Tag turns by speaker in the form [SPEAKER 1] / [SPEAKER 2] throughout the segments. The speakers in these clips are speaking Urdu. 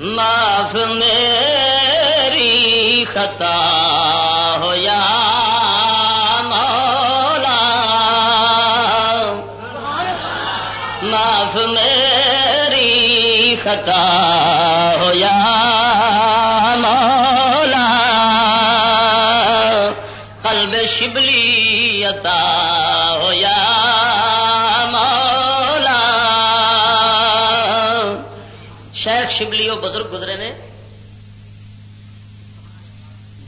[SPEAKER 1] معاف میری خطا ہو یا مولا معاف میری خطا وہ بزرگ گزرے نے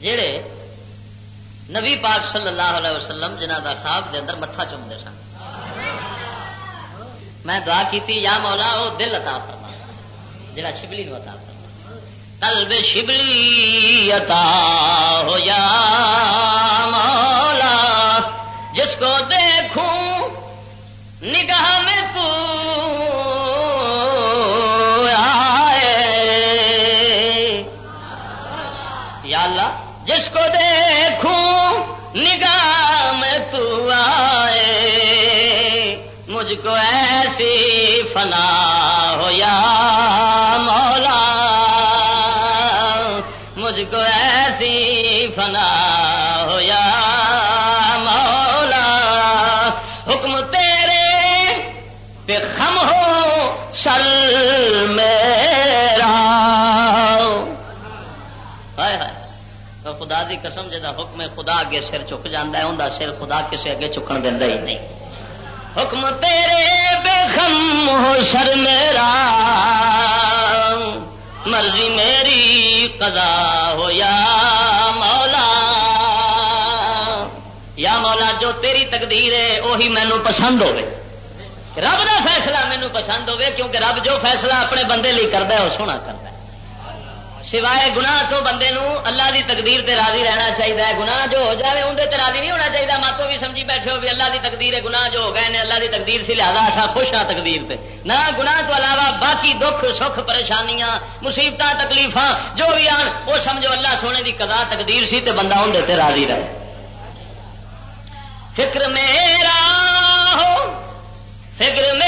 [SPEAKER 1] جڑے نبی پاک صلی اللہ علیہ وسلم جنہ کا خواب دے اندر متھا چومتے سن۔ میں دعا کی یا مولا وہ دل عطا فرما۔ جڑا شبلی نو عطا فرما۔ قلب شبلی عطا ہو یا مجھ کو ایسی فنا ہو یا مولا، مجھ کو ایسی فنا ہو یا مولا، حکم تیرے پہ خم ہو سر میرا۔ ہائے ہائے خدا دی قسم جا حکم خدا اگے سر چک جانا ہے انہیں سر خدا کسے اگے چکن دینا ہی نہیں۔ حکم تیرے بے خم ہو سر میرا مرضی میری قضا ہو یا مولا یا مولا جو تیری تقدیر ہے وہی مینو پسند ہوے رب کا فیصلہ مینو پسند ہوے کیونکہ رب جو فیصلہ اپنے بندے لی کرتا ہے وہ سونا کرتا ہے۔ سوائے گناہ تو بندے نو اللہ دی تقدیر تے راضی رہنا چاہیے گناہ جو ہو جائے اندر تے راضی نہیں ہونا چاہیے ماتو بھی سمجھی بیٹھے ہو بھی اللہ دی تقدیر ہے، گناہ جو ہو گئے نے اللہ دی تقدیر سے لہذا ایسا خوش ہاں تقدیر تے۔ نہ گناہ تو علاوہ باقی دکھ، سکھ، پریشانیاں مصیبت تکلیف جو بھی آن وہ سمجھو اللہ سونے دی قضا، تقدیر سی تے بندہ اندر تے راضی رہے۔ فکر میرا ہو، فکر میرا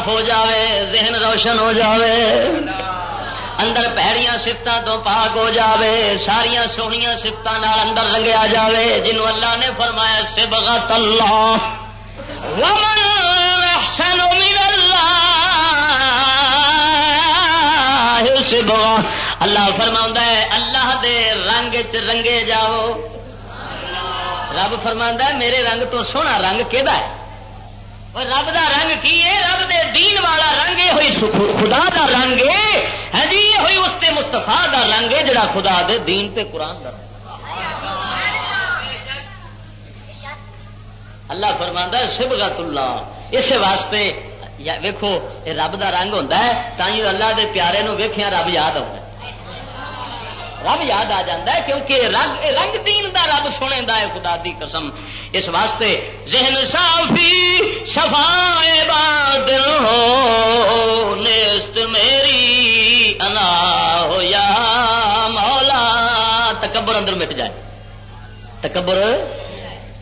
[SPEAKER 1] صاف ہو جاوے، ذہن روشن ہو جاوے۔ اندر پیڑیاں سفتوں تو پاک ہو جاوے ساریا سوہنیا سفتوں اندر رنگیا جاوے۔ جنہوں اللہ نے فرمایا، سبغت اللہ۔ ومن احسن من اللہ سبغا اللہ فرما ہے، اللہ دے رنگ چ رنگے جاؤ۔ رب فرما ہے، میرے رنگ تو سونا رنگ کہ اور رب دا رنگ کی ہے رب دے دین والا رنگ یہ ہوئی خدا دا رنگ ہے ہاں جی یہ ہوئی اس تے مستفا دا رنگ ہے جڑا خدا دے دین تے قرآن دا رنگ اللہ فرماندا ہے سبغت اللہ اس واسطے ویکھو رب دا رنگ ہوتا ہے تھی اللہ دے پیارے نو ویکھیا رب یاد آتا ہے رب یاد آ جاتا ہے کیونکہ رنگ رنگ دین دا رب سنے دا ہے، خدا دی قسم۔ اس واسطے ذہن صافی صفائے بادل ہو نیست میری انا ہو یا مولا۔ تکبر اندر مٹ جائے۔ تکبر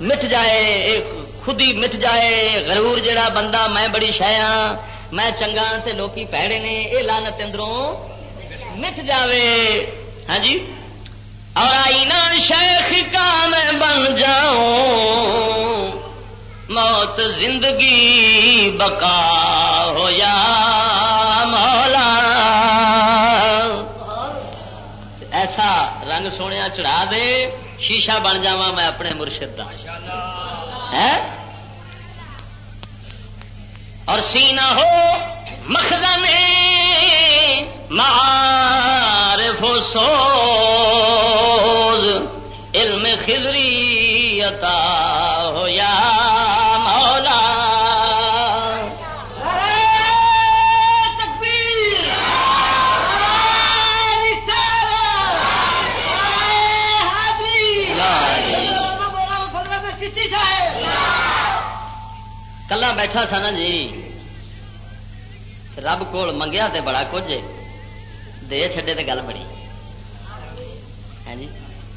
[SPEAKER 1] مٹ جائے ایک خود ہی مٹ جائے۔ غرور جڑا بندہ، میں بڑی شایا ہاں، میں چنگا تے لوکی پیڑے نے یہ لانت اندروں مٹ جاوے۔ ہاں جی؟ اور آئینہ شیخ کا میں بن جاؤں موت زندگی بقا ہو یا مولا۔ ایسا رنگ سونے چڑھا دے، شیشہ بن جا میں اپنے مرشد کا اور سینہ ہو مخدم مار علم خزری عطا ہو یا مولا۔ کلا بیٹھا سا نا جی۔ رب کول منگیا تے بڑا کچھ دے چھڈے تے گل بڑی ہاں جی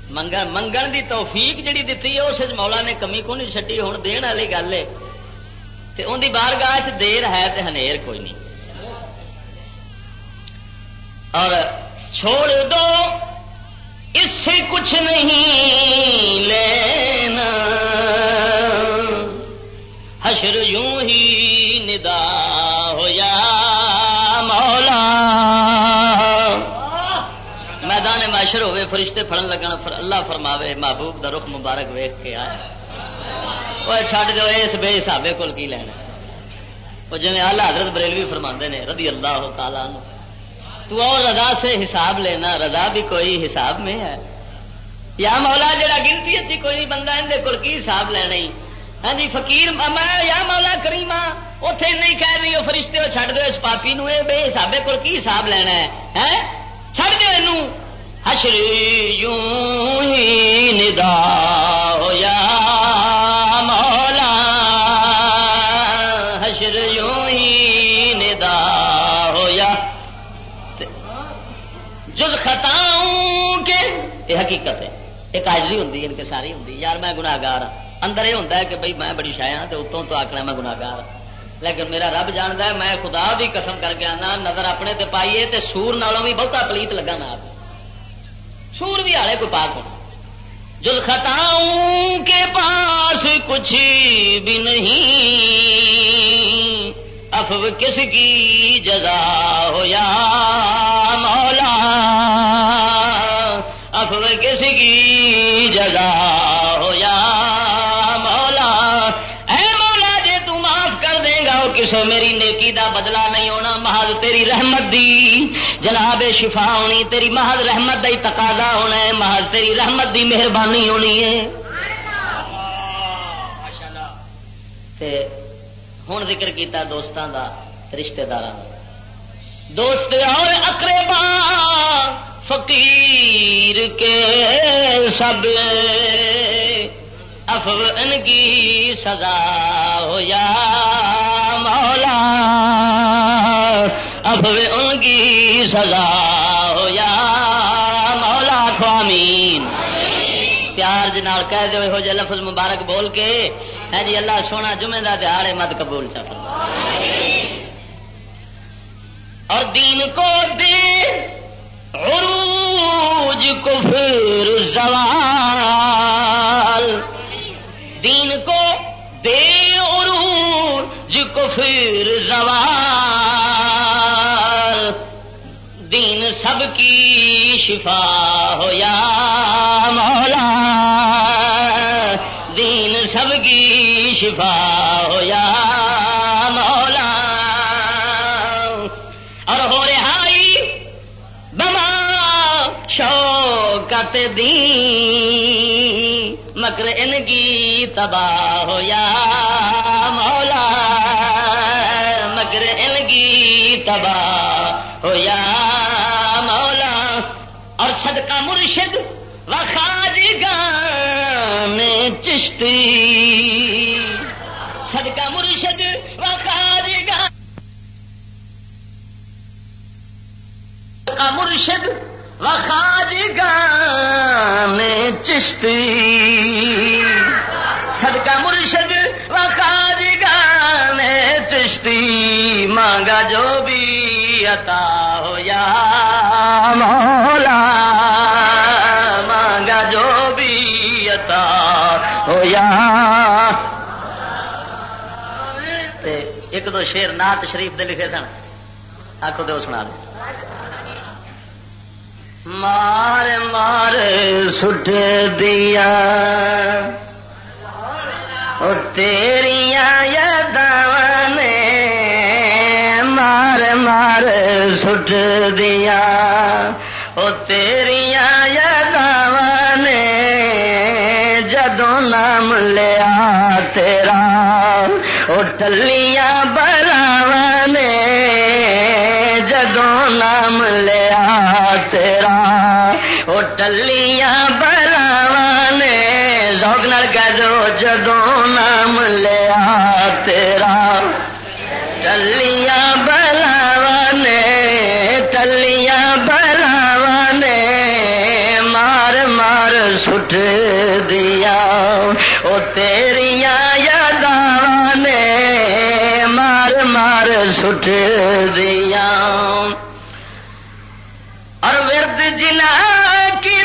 [SPEAKER 1] منگن منگن دی توفیق جڑی دتی ہے اس مولا نے کمی کو نہیں چڈی ہوں دن والی گل ہے تے ان دی بارگاہ چ دیر ہے تے ہنیر کوئی نہیں اور چھوڑ دو اس سے کچھ نہیں لینا فرشتے پڑن لگن، فر اللہ فرماوے، محبوب دا رخ مبارک ویخ کے آئے۔ وہ چھڈ جو اس بے حسابے کول کی لینا وہ جی آلہ حضرت بریلوی فرما نے، رضی اللہ تعالیٰ تو اور رضا سے حساب لینا، رضا بھی کوئی حساب میں ہے۔ یا مولا جڑا گنتی اچھی کوئی نہیں بندہ اندر کول کی حساب لینا ہی؟ ہاں جی فقیر، میں یا مولا کریما اتے نہیں کہہ رہی وہ فرشتے وہ چڈ دو اس پاپی نو بے حسابے کو کی حساب لینا ہے؟ ہاں؟ چڑ دو حشر یوں ہی ندا ہو یا مولا، حشر یوں ہی ندا ہو یا۔ جز خطاؤں کے، یہ حقیقت ہے۔ ایک حاضری ہوں ان کے ساری ہوں یار، میں گناگار ہوں اندر یہ ہوتا ہے کہ بھائی میں بڑی شایا ہاں تو اتوں تو آخنا میں گناگار ہوں لیکن میرا رب جانتا ہے، میں خدا بھی قسم کر کے آنا، نظر اپنے تے پائیے تے سور نالوں بھی بہتا پلیت لگا نا سور بھی آلے کوئی پاک ہونا۔ جل خطاؤں کے پاس کچھ بھی نہیں۔ افو کس کی جزا ہو یا مولا؟ افو کس کی جزا ہو یا کسے میری نیکی دا بدلہ نہیں ہونا، محض تیری رحمت دی۔ جناب، شفا ہونی، تیری محض رحمت دا ہی تقاضا ہونا ہے، محض تیری رحمت دی مہربانی ہونی ہے۔ ہوں ذکر کیتا دوستان دا رشتہ دار دوست اور اقربا، فقیر کے سب۔ افو ان کی سزا ہو یا مولا افو ان کی سزا ہو یا مولا خوامین پیار جنال کہہ دو ہو جائے لفظ مبارک بول کے ہے جی اللہ سونا جمعے کا دہاڑ مت قبول چکر اور دین کو دے عروج کو پھر زوال عروج کو پھر زوال۔ دین سب کی شفا ہو یا مولا۔ دین سب کی شفا ہو یا مولا۔ اور ہو رہائی بما شوکت دین مکر ان کی تباہ ہو یا مکر تباہ ہو یا مولا، اور صدقہ مرشد و خاجگان چشتی۔ صدقہ مرشد و خاجگان صدقہ مرشد و خاجگان چشتی۔ صدقہ مرشد چشتی مانگا جو بھی عطا ہو یا مولا، مانگا جو بھی عطا ہو یا ایک دو شیر نات شریف دے لکھے سن۔ آخو تو سنا دے۔ مار مار سٹ دیا تیریاں یاداں نے مار مار سٹ دیا۔ او تیریاں یاداں نے جدوں نام لیا تیرا۔ او ٹلیاں براوا نے جدوں نام لیا تیرا۔ او ٹلیاں براوا نے زوگ نال کہہ دو، جدوں سٹ دیا، او تیریاں یاداں نے مار مار سٹ دیا۔ اور ورد جنا کی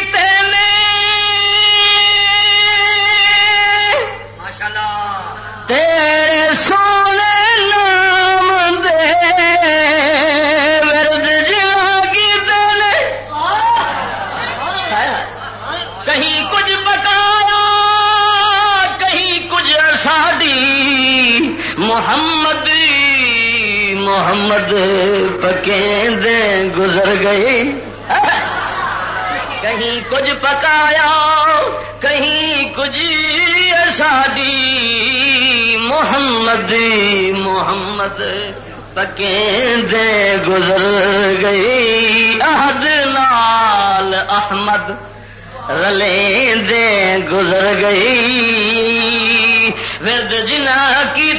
[SPEAKER 1] تیرے سونے محمد پکیں دے گزر گئے کہیں کچھ پکایا، کہیں کچھ ساڈی محمد محمد پکیں دے گزر گئی۔ عہد نال احمد رلے دے گزر گئی۔ ورد جنا کی